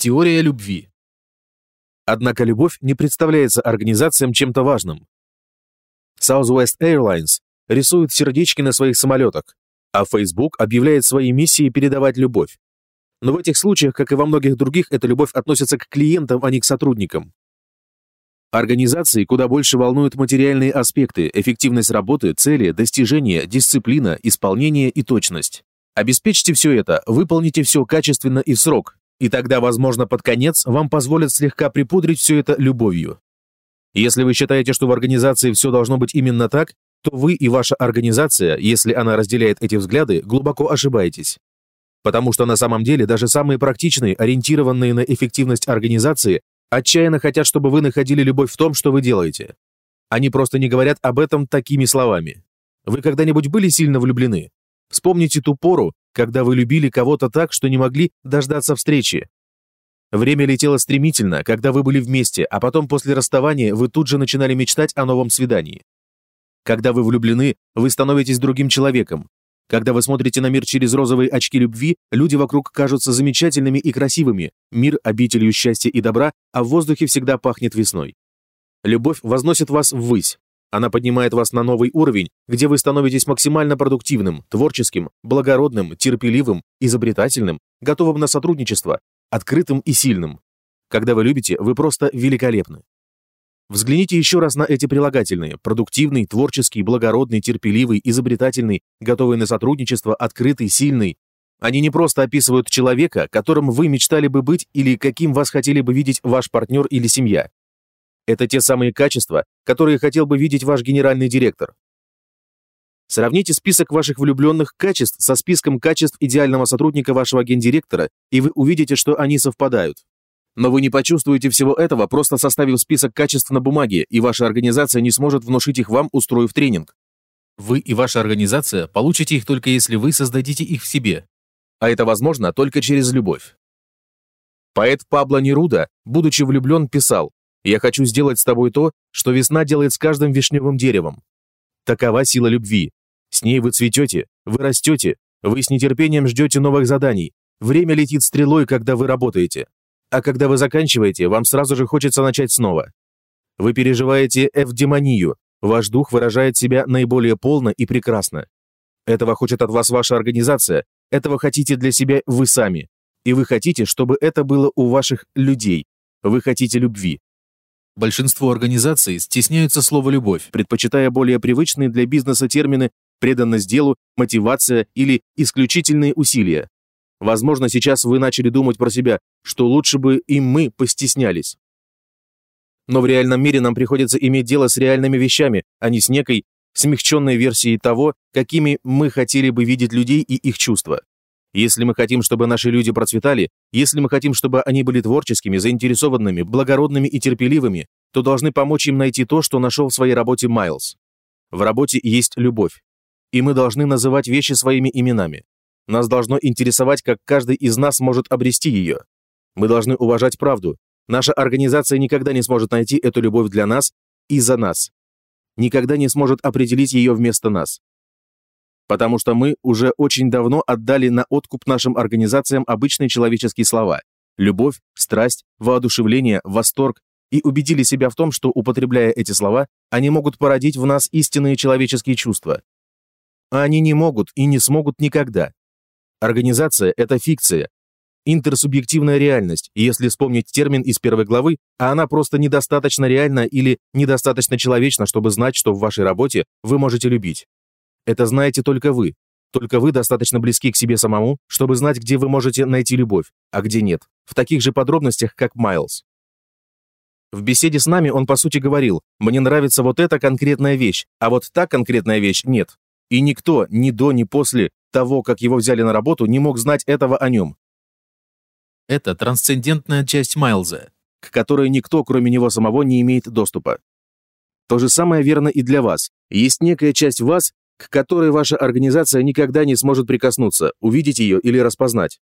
Теория любви. Однако любовь не представляется организациям чем-то важным. Southwest Airlines рисует сердечки на своих самолетах, а Facebook объявляет своей миссией передавать любовь. Но в этих случаях, как и во многих других, эта любовь относится к клиентам, а не к сотрудникам. Организации куда больше волнуют материальные аспекты, эффективность работы, цели, достижения, дисциплина, исполнение и точность. Обеспечьте все это, выполните все качественно и в срок, и тогда, возможно, под конец вам позволят слегка припудрить все это любовью. Если вы считаете, что в организации все должно быть именно так, то вы и ваша организация, если она разделяет эти взгляды, глубоко ошибаетесь. Потому что на самом деле даже самые практичные, ориентированные на эффективность организации, отчаянно хотят, чтобы вы находили любовь в том, что вы делаете. Они просто не говорят об этом такими словами. Вы когда-нибудь были сильно влюблены? Вспомните ту пору, когда вы любили кого-то так, что не могли дождаться встречи. Время летело стремительно, когда вы были вместе, а потом после расставания вы тут же начинали мечтать о новом свидании. Когда вы влюблены, вы становитесь другим человеком. Когда вы смотрите на мир через розовые очки любви, люди вокруг кажутся замечательными и красивыми, мир – обителью счастья и добра, а в воздухе всегда пахнет весной. Любовь возносит вас ввысь. Она поднимает вас на новый уровень, где вы становитесь максимально продуктивным, творческим, благородным, терпеливым, изобретательным, готовым на сотрудничество, открытым и сильным. Когда вы любите, вы просто великолепны. Взгляните еще раз на эти прилагательные. Продуктивный, творческий, благородный, терпеливый, изобретательный, готовый на сотрудничество, открытый, сильный. Они не просто описывают человека, которым вы мечтали бы быть или каким вас хотели бы видеть ваш партнер или семья. Это те самые качества, которые хотел бы видеть ваш генеральный директор. Сравните список ваших влюбленных качеств со списком качеств идеального сотрудника вашего гендиректора, и вы увидите, что они совпадают. Но вы не почувствуете всего этого, просто составив список качеств на бумаге, и ваша организация не сможет внушить их вам, устроив тренинг. Вы и ваша организация получите их только если вы создадите их в себе. А это возможно только через любовь. Поэт Пабло Неруда, будучи влюблен, писал «Я хочу сделать с тобой то, что весна делает с каждым вишневым деревом». Такова сила любви. С ней вы цветете, вы растете, вы с нетерпением ждете новых заданий. Время летит стрелой, когда вы работаете. А когда вы заканчиваете, вам сразу же хочется начать снова. Вы переживаете эвдемонию, ваш дух выражает себя наиболее полно и прекрасно. Этого хочет от вас ваша организация, этого хотите для себя вы сами. И вы хотите, чтобы это было у ваших людей. Вы хотите любви. Большинство организаций стесняются слова «любовь», предпочитая более привычные для бизнеса термины «преданность делу», «мотивация» или «исключительные усилия». Возможно, сейчас вы начали думать про себя, что лучше бы и мы постеснялись. Но в реальном мире нам приходится иметь дело с реальными вещами, а не с некой смягченной версией того, какими мы хотели бы видеть людей и их чувства. Если мы хотим, чтобы наши люди процветали, если мы хотим, чтобы они были творческими, заинтересованными, благородными и терпеливыми, то должны помочь им найти то, что нашел в своей работе Майлз. В работе есть любовь. И мы должны называть вещи своими именами. Нас должно интересовать, как каждый из нас может обрести ее. Мы должны уважать правду. Наша организация никогда не сможет найти эту любовь для нас и за нас. Никогда не сможет определить ее вместо нас. Потому что мы уже очень давно отдали на откуп нашим организациям обычные человеческие слова – любовь, страсть, воодушевление, восторг, и убедили себя в том, что, употребляя эти слова, они могут породить в нас истинные человеческие чувства. А они не могут и не смогут никогда. Организация – это фикция, интерсубъективная реальность, если вспомнить термин из первой главы, а она просто недостаточно реальна или недостаточно человечна, чтобы знать, что в вашей работе вы можете любить. Это знаете только вы. Только вы достаточно близки к себе самому, чтобы знать, где вы можете найти любовь, а где нет, в таких же подробностях, как Майлз. В беседе с нами он, по сути, говорил, «Мне нравится вот эта конкретная вещь, а вот та конкретная вещь нет». И никто, ни до, ни после, того, как его взяли на работу, не мог знать этого о нем. Это трансцендентная часть Майлза, к которой никто, кроме него самого, не имеет доступа. То же самое верно и для вас. Есть некая часть вас, к которой ваша организация никогда не сможет прикоснуться, увидеть ее или распознать.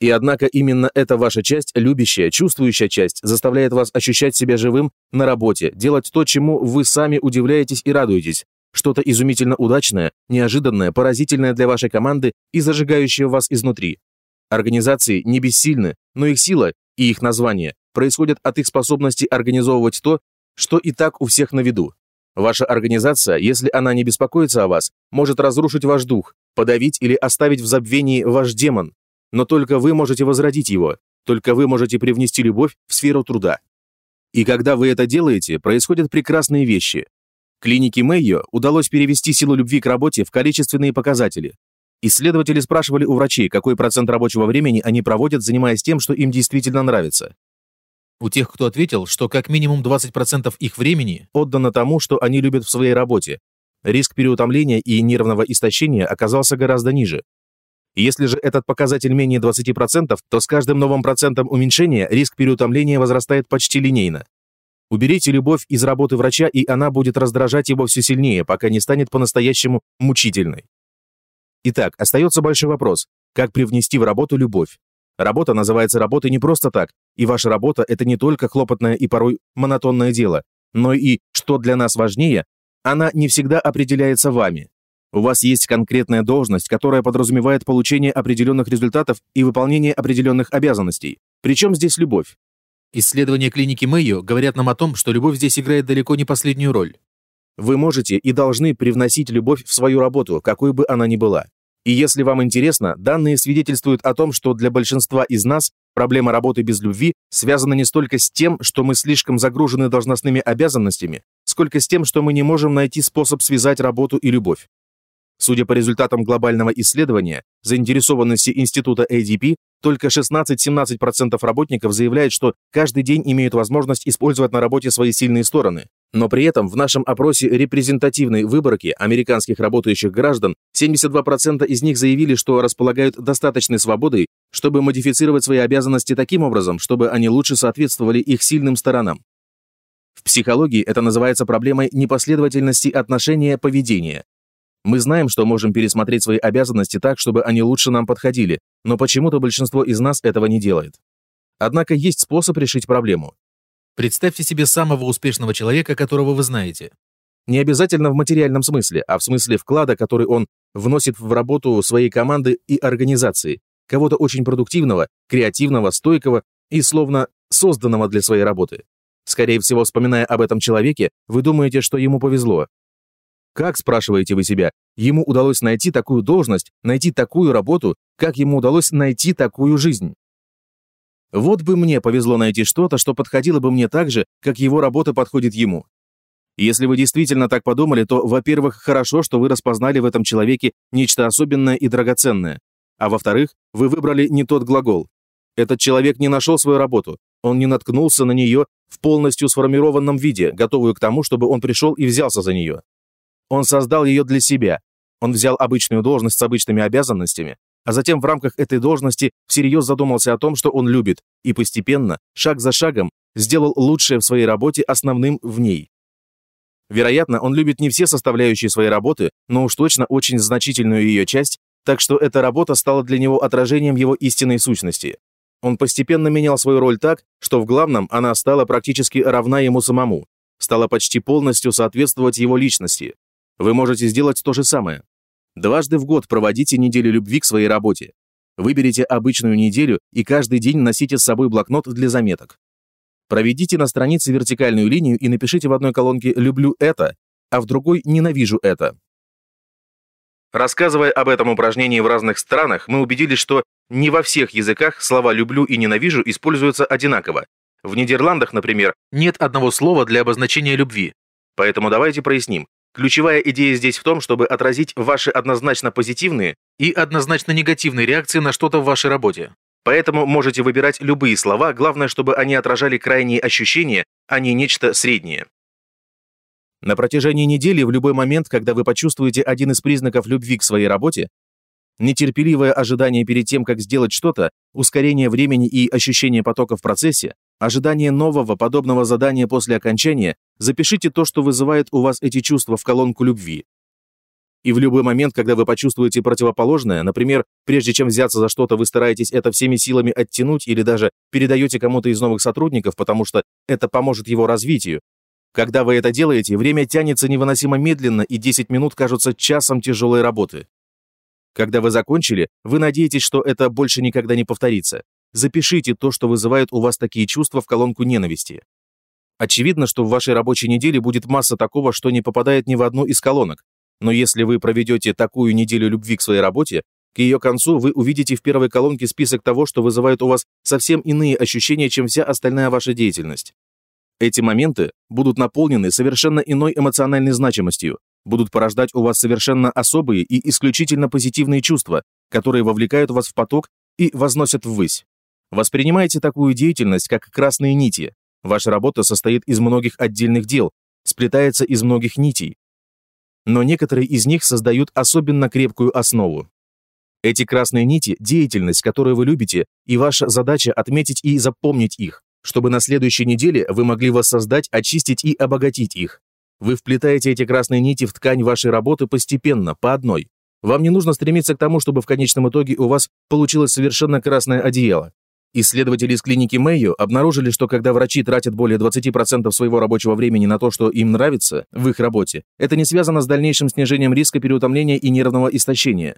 И однако именно эта ваша часть, любящая, чувствующая часть, заставляет вас ощущать себя живым на работе, делать то, чему вы сами удивляетесь и радуетесь, что-то изумительно удачное, неожиданное, поразительное для вашей команды и зажигающее вас изнутри. Организации не бессильны, но их сила и их название происходят от их способности организовывать то, что и так у всех на виду. Ваша организация, если она не беспокоится о вас, может разрушить ваш дух, подавить или оставить в забвении ваш демон. Но только вы можете возродить его, только вы можете привнести любовь в сферу труда. И когда вы это делаете, происходят прекрасные вещи. Клинике Мэйо удалось перевести силу любви к работе в количественные показатели. Исследователи спрашивали у врачей, какой процент рабочего времени они проводят, занимаясь тем, что им действительно нравится. У тех, кто ответил, что как минимум 20% их времени отдано тому, что они любят в своей работе, риск переутомления и нервного истощения оказался гораздо ниже. Если же этот показатель менее 20%, то с каждым новым процентом уменьшения риск переутомления возрастает почти линейно. Уберите любовь из работы врача, и она будет раздражать его все сильнее, пока не станет по-настоящему мучительной. Итак, остается большой вопрос, как привнести в работу любовь. Работа называется работой не просто так, и ваша работа – это не только хлопотное и порой монотонное дело, но и, что для нас важнее, она не всегда определяется вами. У вас есть конкретная должность, которая подразумевает получение определенных результатов и выполнение определенных обязанностей. Причем здесь любовь? Исследования клиники Мэйо говорят нам о том, что любовь здесь играет далеко не последнюю роль. Вы можете и должны привносить любовь в свою работу, какой бы она ни была. И если вам интересно, данные свидетельствуют о том, что для большинства из нас проблема работы без любви связана не столько с тем, что мы слишком загружены должностными обязанностями, сколько с тем, что мы не можем найти способ связать работу и любовь. Судя по результатам глобального исследования, заинтересованности института ADP, только 16-17% работников заявляют, что каждый день имеют возможность использовать на работе свои сильные стороны, но при этом в нашем опросе репрезентативной выборки американских работающих граждан 72% из них заявили, что располагают достаточной свободой, чтобы модифицировать свои обязанности таким образом, чтобы они лучше соответствовали их сильным сторонам. В психологии это называется проблемой непоследовательности отношения поведения. Мы знаем, что можем пересмотреть свои обязанности так, чтобы они лучше нам подходили, но почему-то большинство из нас этого не делает. Однако есть способ решить проблему. Представьте себе самого успешного человека, которого вы знаете. Не обязательно в материальном смысле, а в смысле вклада, который он вносит в работу своей команды и организации, кого-то очень продуктивного, креативного, стойкого и словно созданного для своей работы. Скорее всего, вспоминая об этом человеке, вы думаете, что ему повезло. Как, спрашиваете вы себя, ему удалось найти такую должность, найти такую работу, как ему удалось найти такую жизнь? Вот бы мне повезло найти что-то, что подходило бы мне так же, как его работа подходит ему. Если вы действительно так подумали, то, во-первых, хорошо, что вы распознали в этом человеке нечто особенное и драгоценное. А во-вторых, вы выбрали не тот глагол. Этот человек не нашел свою работу, он не наткнулся на нее в полностью сформированном виде, готовую к тому, чтобы он пришел и взялся за нее. Он создал ее для себя. Он взял обычную должность с обычными обязанностями, а затем в рамках этой должности всерьез задумался о том, что он любит, и постепенно, шаг за шагом, сделал лучшее в своей работе основным в ней. Вероятно, он любит не все составляющие своей работы, но уж точно очень значительную ее часть, так что эта работа стала для него отражением его истинной сущности. Он постепенно менял свою роль так, что в главном она стала практически равна ему самому, стала почти полностью соответствовать его личности. Вы можете сделать то же самое. Дважды в год проводите неделю любви к своей работе. Выберите обычную неделю и каждый день носите с собой блокнот для заметок. Проведите на странице вертикальную линию и напишите в одной колонке «люблю это», а в другой «ненавижу это». Рассказывая об этом упражнении в разных странах, мы убедились, что не во всех языках слова «люблю» и «ненавижу» используются одинаково. В Нидерландах, например, нет одного слова для обозначения любви. Поэтому давайте проясним, Ключевая идея здесь в том, чтобы отразить ваши однозначно позитивные и однозначно негативные реакции на что-то в вашей работе. Поэтому можете выбирать любые слова, главное, чтобы они отражали крайние ощущения, а не нечто среднее. На протяжении недели, в любой момент, когда вы почувствуете один из признаков любви к своей работе, нетерпеливое ожидание перед тем, как сделать что-то, ускорение времени и ощущение потока в процессе, ожидание нового подобного задания после окончания, запишите то, что вызывает у вас эти чувства в колонку любви. И в любой момент, когда вы почувствуете противоположное, например, прежде чем взяться за что-то, вы стараетесь это всеми силами оттянуть или даже передаете кому-то из новых сотрудников, потому что это поможет его развитию. Когда вы это делаете, время тянется невыносимо медленно, и 10 минут кажутся часом тяжелой работы. Когда вы закончили, вы надеетесь, что это больше никогда не повторится. Запишите то, что вызывает у вас такие чувства в колонку ненависти. Очевидно, что в вашей рабочей неделе будет масса такого, что не попадает ни в одну из колонок. Но если вы проведете такую неделю любви к своей работе, к ее концу вы увидите в первой колонке список того, что вызывает у вас совсем иные ощущения, чем вся остальная ваша деятельность. Эти моменты будут наполнены совершенно иной эмоциональной значимостью, будут порождать у вас совершенно особые и исключительно позитивные чувства, которые вовлекают вас в поток и возносят ввысь. Воспринимайте такую деятельность, как красные нити. Ваша работа состоит из многих отдельных дел, сплетается из многих нитей. Но некоторые из них создают особенно крепкую основу. Эти красные нити – деятельность, которую вы любите, и ваша задача отметить и запомнить их, чтобы на следующей неделе вы могли воссоздать, очистить и обогатить их. Вы вплетаете эти красные нити в ткань вашей работы постепенно, по одной. Вам не нужно стремиться к тому, чтобы в конечном итоге у вас получилось совершенно красное одеяло. Исследователи из клиники Мэйо обнаружили, что когда врачи тратят более 20% своего рабочего времени на то, что им нравится в их работе, это не связано с дальнейшим снижением риска переутомления и нервного истощения.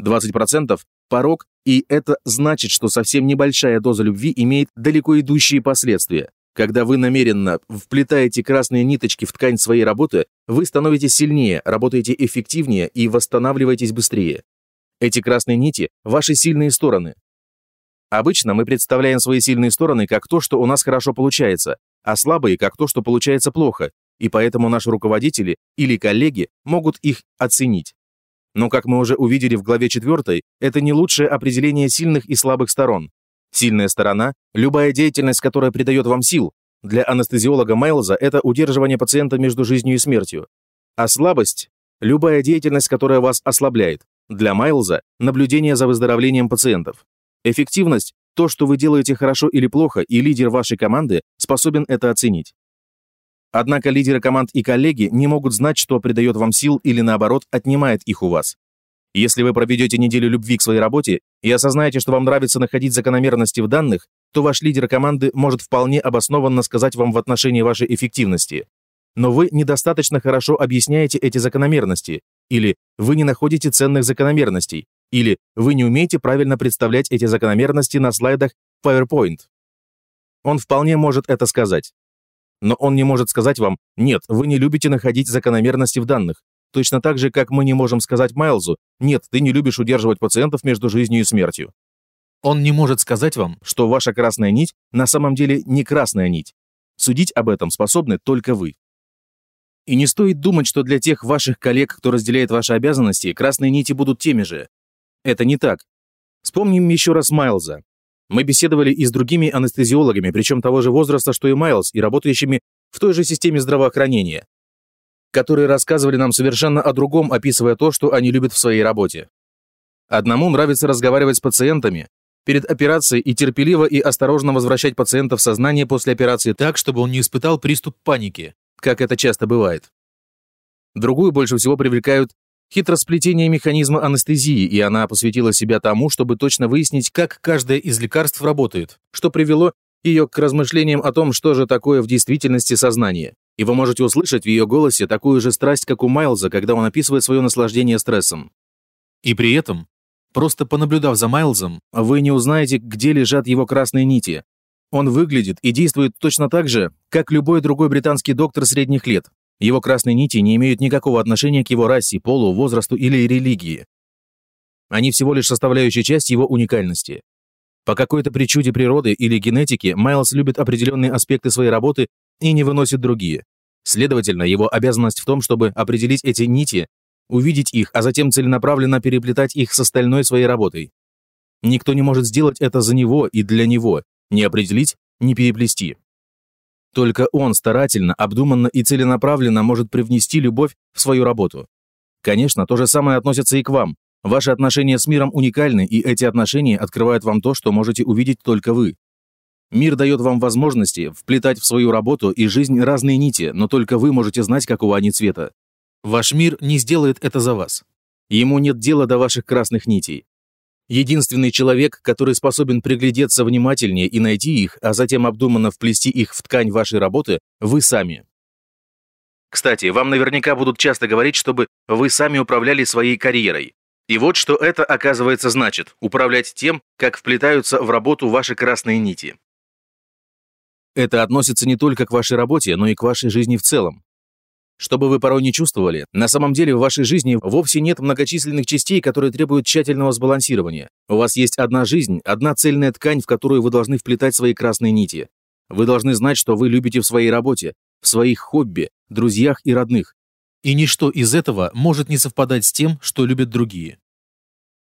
20% – порог, и это значит, что совсем небольшая доза любви имеет далеко идущие последствия. Когда вы намеренно вплетаете красные ниточки в ткань своей работы, вы становитесь сильнее, работаете эффективнее и восстанавливаетесь быстрее. Эти красные нити – ваши сильные стороны. Обычно мы представляем свои сильные стороны как то, что у нас хорошо получается, а слабые как то, что получается плохо, и поэтому наши руководители или коллеги могут их оценить. Но, как мы уже увидели в главе 4, это не лучшее определение сильных и слабых сторон. Сильная сторона – любая деятельность, которая придает вам сил. Для анестезиолога Майлза это удерживание пациента между жизнью и смертью. А слабость – любая деятельность, которая вас ослабляет. Для Майлза – наблюдение за выздоровлением пациентов. Эффективность – то, что вы делаете хорошо или плохо, и лидер вашей команды способен это оценить. Однако лидеры команд и коллеги не могут знать, что придает вам сил или наоборот отнимает их у вас. Если вы проведете неделю любви к своей работе и осознаете, что вам нравится находить закономерности в данных, то ваш лидер команды может вполне обоснованно сказать вам в отношении вашей эффективности. Но вы недостаточно хорошо объясняете эти закономерности, или вы не находите ценных закономерностей, или вы не умеете правильно представлять эти закономерности на слайдах PowerPoint. Он вполне может это сказать. Но он не может сказать вам «нет, вы не любите находить закономерности в данных». Точно так же, как мы не можем сказать Майлзу «нет, ты не любишь удерживать пациентов между жизнью и смертью». Он не может сказать вам, что ваша красная нить на самом деле не красная нить. Судить об этом способны только вы. И не стоит думать, что для тех ваших коллег, кто разделяет ваши обязанности, красные нити будут теми же. Это не так. Вспомним еще раз Майлза. Мы беседовали и с другими анестезиологами, причем того же возраста, что и Майлз, и работающими в той же системе здравоохранения, которые рассказывали нам совершенно о другом, описывая то, что они любят в своей работе. Одному нравится разговаривать с пациентами перед операцией и терпеливо и осторожно возвращать пациента в сознание после операции так, чтобы он не испытал приступ паники, как это часто бывает. Другую больше всего привлекают хитросплетение механизма анестезии, и она посвятила себя тому, чтобы точно выяснить, как каждое из лекарств работает, что привело ее к размышлениям о том, что же такое в действительности сознание. И вы можете услышать в ее голосе такую же страсть, как у Майлза, когда он описывает свое наслаждение стрессом. И при этом, просто понаблюдав за Майлзом, вы не узнаете, где лежат его красные нити. Он выглядит и действует точно так же, как любой другой британский доктор средних лет, его красные нити не имеют никакого отношения к его расе, полу, возрасту или религии. Они всего лишь составляющая часть его уникальности. По какой-то причуде природы или генетики Майлз любит определенные аспекты своей работы и не выносит другие. Следовательно, его обязанность в том, чтобы определить эти нити, увидеть их, а затем целенаправленно переплетать их с остальной своей работой. Никто не может сделать это за него и для него, не определить, не переплести. Только он старательно, обдуманно и целенаправленно может привнести любовь в свою работу. Конечно, то же самое относится и к вам. Ваши отношения с миром уникальны, и эти отношения открывают вам то, что можете увидеть только вы. Мир дает вам возможности вплетать в свою работу и жизнь разные нити, но только вы можете знать, какого они цвета. Ваш мир не сделает это за вас. Ему нет дела до ваших красных нитей. Единственный человек, который способен приглядеться внимательнее и найти их, а затем обдуманно вплести их в ткань вашей работы, вы сами. Кстати, вам наверняка будут часто говорить, чтобы вы сами управляли своей карьерой. И вот что это, оказывается, значит – управлять тем, как вплетаются в работу ваши красные нити. Это относится не только к вашей работе, но и к вашей жизни в целом. Что бы вы порой не чувствовали, на самом деле в вашей жизни вовсе нет многочисленных частей, которые требуют тщательного сбалансирования. У вас есть одна жизнь, одна цельная ткань, в которую вы должны вплетать свои красные нити. Вы должны знать, что вы любите в своей работе, в своих хобби, друзьях и родных. И ничто из этого может не совпадать с тем, что любят другие.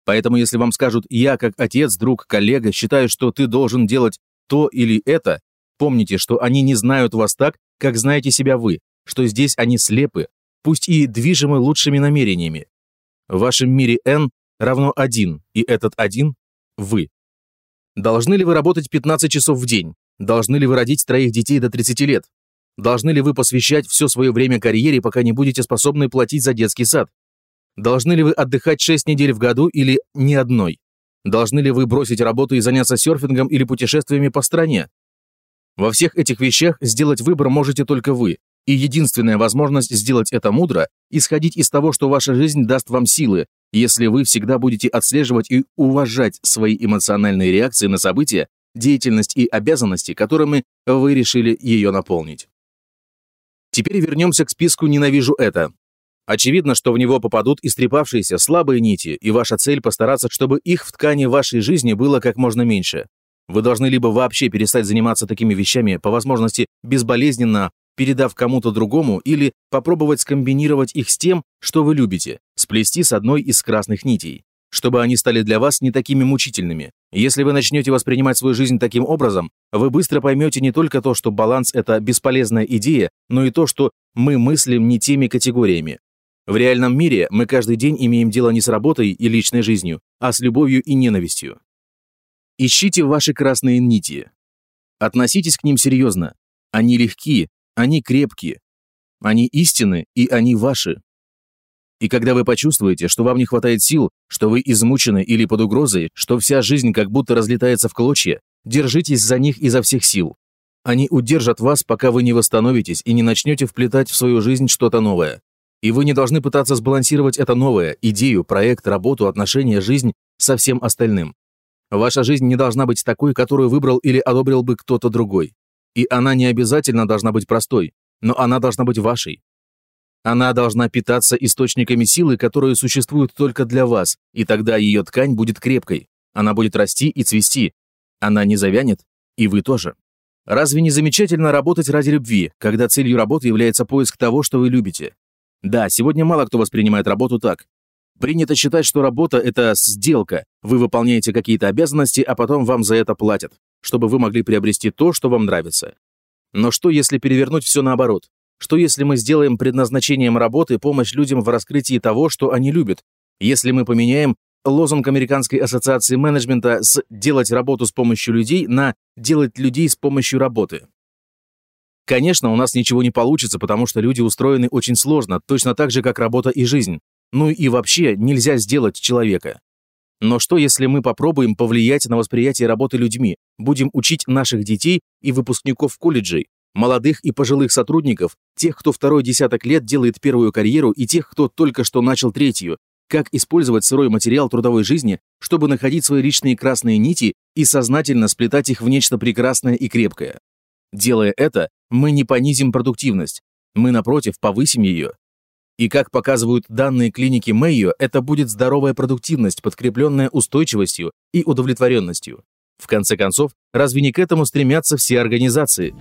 Поэтому если вам скажут «я, как отец, друг, коллега, считаю, что ты должен делать то или это», помните, что они не знают вас так, как знаете себя вы, что здесь они слепы, пусть и движимы лучшими намерениями. В вашем мире n равно 1, и этот 1 – вы. Должны ли вы работать 15 часов в день? Должны ли вы родить троих детей до 30 лет? Должны ли вы посвящать все свое время карьере, пока не будете способны платить за детский сад? Должны ли вы отдыхать 6 недель в году или ни одной? Должны ли вы бросить работу и заняться серфингом или путешествиями по стране? Во всех этих вещах сделать выбор можете только вы, и единственная возможность сделать это мудро – исходить из того, что ваша жизнь даст вам силы, если вы всегда будете отслеживать и уважать свои эмоциональные реакции на события, деятельность и обязанности, которыми вы решили ее наполнить. Теперь вернемся к списку «Ненавижу это». Очевидно, что в него попадут истрепавшиеся слабые нити, и ваша цель постараться, чтобы их в ткани вашей жизни было как можно меньше. Вы должны либо вообще перестать заниматься такими вещами, по возможности безболезненно, передав кому-то другому, или попробовать скомбинировать их с тем, что вы любите, сплести с одной из красных нитей, чтобы они стали для вас не такими мучительными. Если вы начнете воспринимать свою жизнь таким образом, вы быстро поймете не только то, что баланс – это бесполезная идея, но и то, что мы мыслим не теми категориями. В реальном мире мы каждый день имеем дело не с работой и личной жизнью, а с любовью и ненавистью. Ищите ваши красные нити. Относитесь к ним серьезно. Они легки, они крепкие. Они истины, и они ваши. И когда вы почувствуете, что вам не хватает сил, что вы измучены или под угрозой, что вся жизнь как будто разлетается в клочья, держитесь за них изо всех сил. Они удержат вас, пока вы не восстановитесь и не начнете вплетать в свою жизнь что-то новое. И вы не должны пытаться сбалансировать это новое, идею, проект, работу, отношения, жизнь со всем остальным. Ваша жизнь не должна быть такой, которую выбрал или одобрил бы кто-то другой. И она не обязательно должна быть простой, но она должна быть вашей. Она должна питаться источниками силы, которые существуют только для вас, и тогда ее ткань будет крепкой. Она будет расти и цвести. Она не завянет, и вы тоже. Разве не замечательно работать ради любви, когда целью работы является поиск того, что вы любите? Да, сегодня мало кто воспринимает работу так. Принято считать, что работа – это сделка. Вы выполняете какие-то обязанности, а потом вам за это платят чтобы вы могли приобрести то, что вам нравится. Но что, если перевернуть все наоборот? Что, если мы сделаем предназначением работы помощь людям в раскрытии того, что они любят? Если мы поменяем лозунг Американской ассоциации менеджмента с «делать работу с помощью людей» на «делать людей с помощью работы». Конечно, у нас ничего не получится, потому что люди устроены очень сложно, точно так же, как работа и жизнь. Ну и вообще нельзя сделать человека. Но что, если мы попробуем повлиять на восприятие работы людьми, будем учить наших детей и выпускников колледжей, молодых и пожилых сотрудников, тех, кто второй десяток лет делает первую карьеру и тех, кто только что начал третью, как использовать сырой материал трудовой жизни, чтобы находить свои личные красные нити и сознательно сплетать их в нечто прекрасное и крепкое. Делая это, мы не понизим продуктивность, мы, напротив, повысим ее. И как показывают данные клиники Мэйо, это будет здоровая продуктивность, подкрепленная устойчивостью и удовлетворенностью. В конце концов, разве не к этому стремятся все организации?